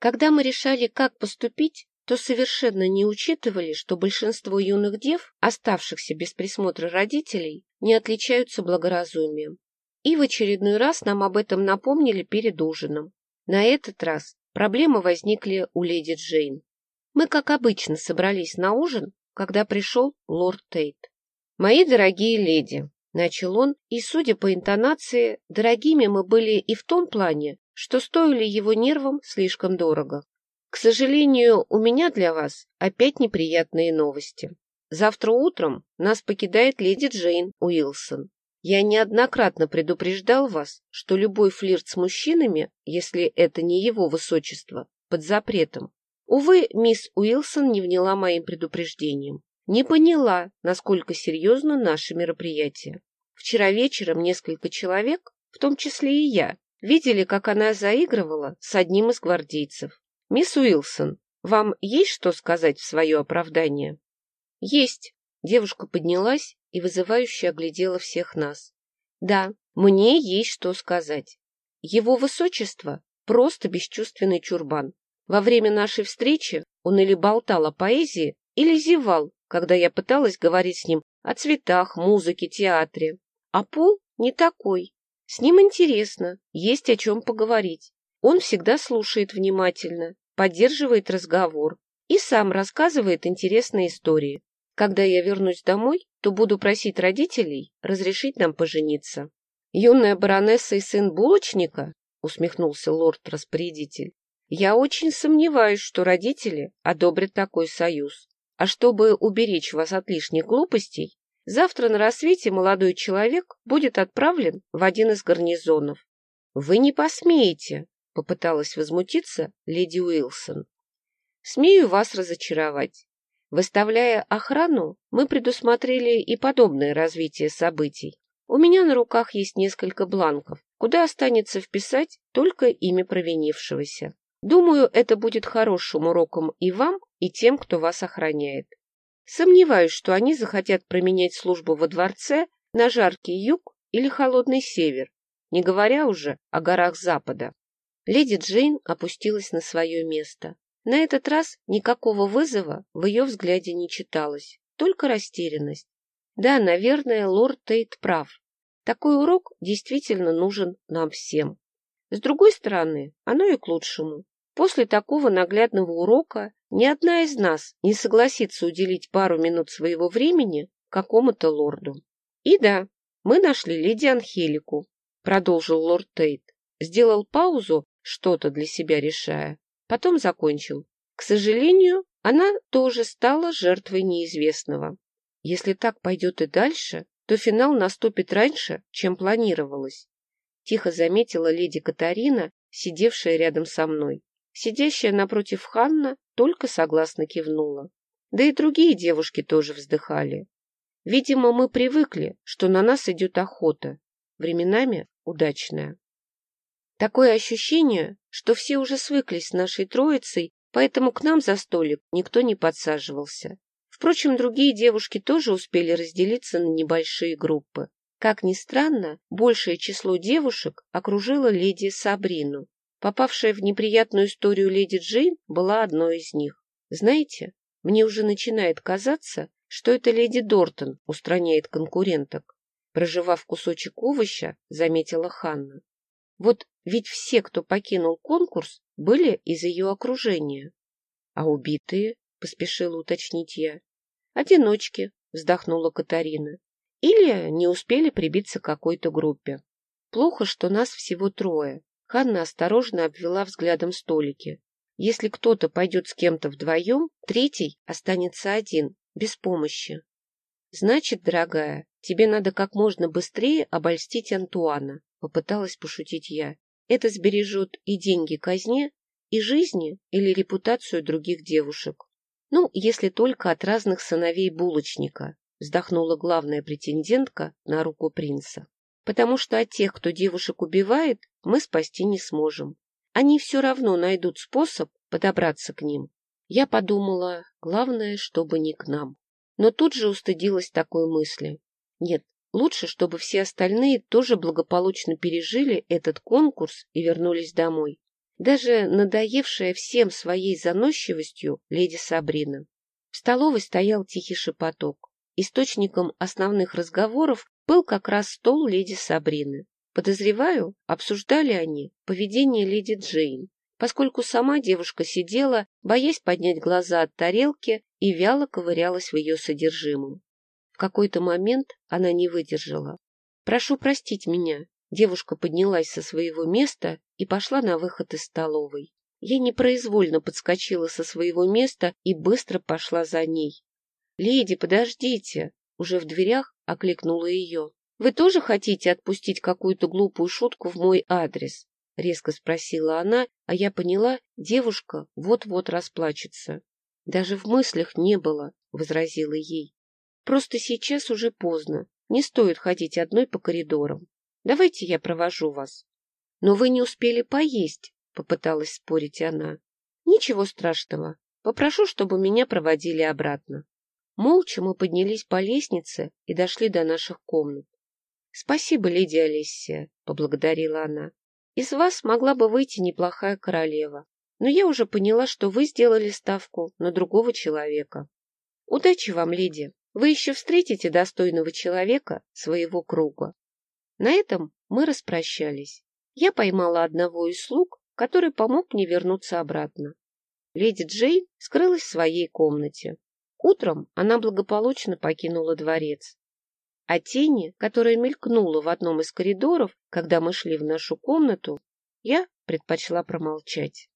Когда мы решали, как поступить, то совершенно не учитывали, что большинство юных дев, оставшихся без присмотра родителей, не отличаются благоразумием. И в очередной раз нам об этом напомнили перед ужином. На этот раз проблемы возникли у леди Джейн. Мы, как обычно, собрались на ужин, когда пришел лорд Тейт. «Мои дорогие леди», — начал он, и, судя по интонации, дорогими мы были и в том плане, что стоили его нервам слишком дорого. К сожалению, у меня для вас опять неприятные новости. Завтра утром нас покидает леди Джейн Уилсон. Я неоднократно предупреждал вас, что любой флирт с мужчинами, если это не его высочество, под запретом. Увы, мисс Уилсон не вняла моим предупреждением. Не поняла, насколько серьезно наше мероприятие. Вчера вечером несколько человек, в том числе и я, видели, как она заигрывала с одним из гвардейцев. «Мисс Уилсон, вам есть что сказать в свое оправдание?» «Есть». Девушка поднялась и вызывающе оглядела всех нас. «Да, мне есть что сказать. Его высочество — просто бесчувственный чурбан. Во время нашей встречи он или болтал о поэзии, или зевал, когда я пыталась говорить с ним о цветах, музыке, театре. А Пол не такой. С ним интересно, есть о чем поговорить. Он всегда слушает внимательно, поддерживает разговор и сам рассказывает интересные истории. Когда я вернусь домой, то буду просить родителей разрешить нам пожениться. Юная баронесса и сын булочника, усмехнулся лорд-распорядитель. Я очень сомневаюсь, что родители одобрят такой союз. А чтобы уберечь вас от лишних глупостей, завтра на рассвете молодой человек будет отправлен в один из гарнизонов. Вы не посмеете, — попыталась возмутиться леди Уилсон. «Смею вас разочаровать. Выставляя охрану, мы предусмотрели и подобное развитие событий. У меня на руках есть несколько бланков, куда останется вписать только имя провинившегося. Думаю, это будет хорошим уроком и вам, и тем, кто вас охраняет. Сомневаюсь, что они захотят променять службу во дворце на жаркий юг или холодный север, не говоря уже о горах запада. Леди Джейн опустилась на свое место. На этот раз никакого вызова в ее взгляде не читалось, только растерянность. Да, наверное, лорд Тейт прав. Такой урок действительно нужен нам всем. С другой стороны, оно и к лучшему. После такого наглядного урока ни одна из нас не согласится уделить пару минут своего времени какому-то лорду. И да, мы нашли леди Анхелику, продолжил лорд Тейт. Сделал паузу что-то для себя решая. Потом закончил. К сожалению, она тоже стала жертвой неизвестного. Если так пойдет и дальше, то финал наступит раньше, чем планировалось. Тихо заметила леди Катарина, сидевшая рядом со мной. Сидящая напротив Ханна только согласно кивнула. Да и другие девушки тоже вздыхали. Видимо, мы привыкли, что на нас идет охота, временами удачная. Такое ощущение, что все уже свыклись с нашей троицей, поэтому к нам за столик никто не подсаживался. Впрочем, другие девушки тоже успели разделиться на небольшие группы. Как ни странно, большее число девушек окружило леди Сабрину. Попавшая в неприятную историю леди Джейн была одной из них. Знаете, мне уже начинает казаться, что это леди Дортон устраняет конкуренток. Проживав кусочек овоща, заметила Ханна. Вот ведь все, кто покинул конкурс, были из ее окружения. — А убитые? — поспешила уточнить я. — Одиночки, — вздохнула Катарина. Или не успели прибиться к какой-то группе. Плохо, что нас всего трое. Ханна осторожно обвела взглядом столики. Если кто-то пойдет с кем-то вдвоем, третий останется один, без помощи. Значит, дорогая, тебе надо как можно быстрее обольстить Антуана. Попыталась пошутить я. Это сбережет и деньги казне, и жизни или репутацию других девушек. Ну, если только от разных сыновей булочника, вздохнула главная претендентка на руку принца. Потому что от тех, кто девушек убивает, мы спасти не сможем. Они все равно найдут способ подобраться к ним. Я подумала, главное, чтобы не к нам. Но тут же устыдилась такой мысли. Нет, Лучше, чтобы все остальные тоже благополучно пережили этот конкурс и вернулись домой. даже надоевшая всем своей заносчивостью леди Сабрина. В столовой стоял тихий шепоток. Источником основных разговоров был как раз стол леди Сабрины. Подозреваю, обсуждали они поведение леди Джейн, поскольку сама девушка сидела, боясь поднять глаза от тарелки и вяло ковырялась в ее содержимом. В какой-то момент она не выдержала. «Прошу простить меня». Девушка поднялась со своего места и пошла на выход из столовой. Я непроизвольно подскочила со своего места и быстро пошла за ней. «Леди, подождите!» Уже в дверях окликнула ее. «Вы тоже хотите отпустить какую-то глупую шутку в мой адрес?» — резко спросила она, а я поняла, девушка вот-вот расплачется. «Даже в мыслях не было», — возразила ей. «Просто сейчас уже поздно. Не стоит ходить одной по коридорам. Давайте я провожу вас». «Но вы не успели поесть», — попыталась спорить она. «Ничего страшного. Попрошу, чтобы меня проводили обратно». Молча мы поднялись по лестнице и дошли до наших комнат. — Спасибо, леди Алиссия, — поблагодарила она. — Из вас могла бы выйти неплохая королева. Но я уже поняла, что вы сделали ставку на другого человека. Удачи вам, леди. Вы еще встретите достойного человека своего круга. На этом мы распрощались. Я поймала одного из слуг, который помог мне вернуться обратно. Леди Джейн скрылась в своей комнате. Утром она благополучно покинула дворец. А тени, которая мелькнула в одном из коридоров, когда мы шли в нашу комнату, я предпочла промолчать.